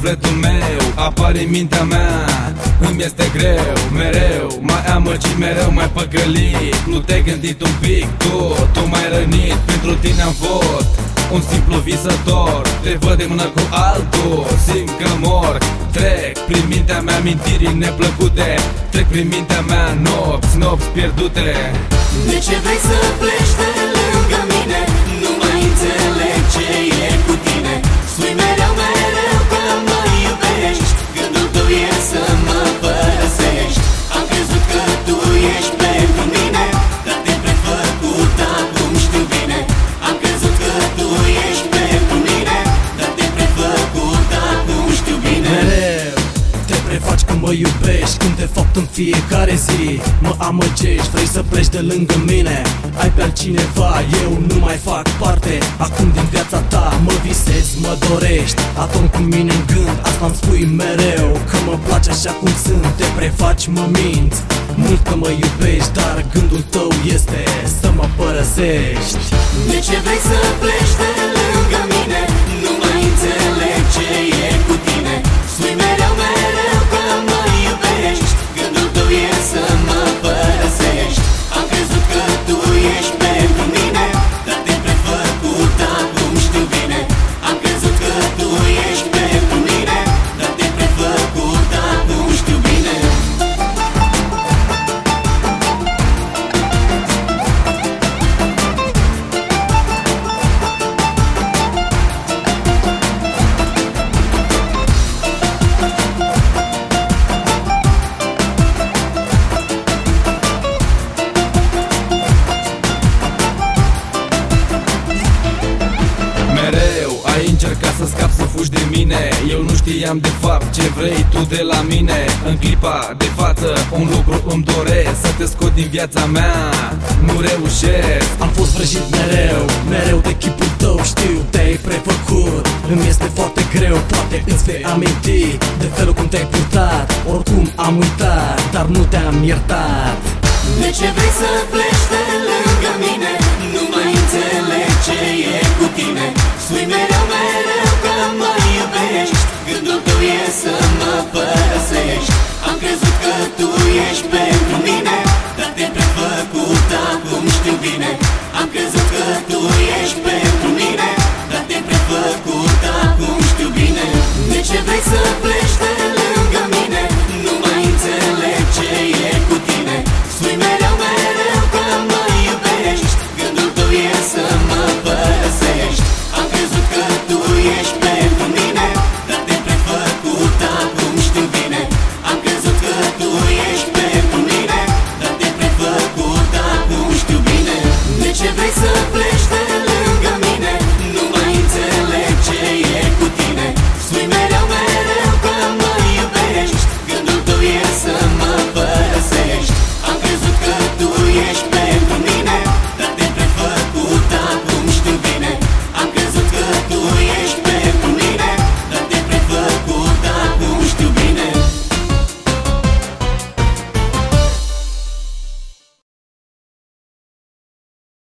viața mea, din sufletul meu Apare în mintea mea, îmi este greu Mereu, mai amăgit, mereu mai păgălit Nu te-ai gândit un pic, tu, tu mai rănit. Pentru tine am fost un simplu visător. Te văd de mână cu altul, simt că mor. Trec prin mintea mea mintirii neplăcute. Trec prin mintea mea nopți, nopți pierdute. De ce vrei să pleci de lângă mine? Mă iubești Când de fapt în fiecare zi. Mă amăgești, vrei să pleci de lângă mine? Ai pe altcineva, eu nu mai fac parte. Acum din viața ta mă visezi, mă dorești. Atom cu mine în gând, asta îmi spui mereu. Că mă place așa cum sunt, te prefaci, mă minți. Mult că mă iubești, dar gândul tău este să mă părăsești. De ce mine. Eu nu știam de fapt ce vrei tu de la mine. În clipa de față un lucru îmi doresc Să te scot din viața mea, nu reușesc. Am fost vrăjit mereu, mereu de chipul tău Știu, te-ai prefăcut. Îmi este foarte greu, poate îți vei aminti De felul cum te-ai purtat. Oricum am uitat, dar nu te-am iertat. De ce vrei să pleci de lângă mine? Nu mai înțeleg ce e cu tine. Spui mereu, mereu că mă iubești Gândul tău e să mă părăsești. Am crezut că tu ești pentru mine Dar te-ai prefăcut, acum știu bine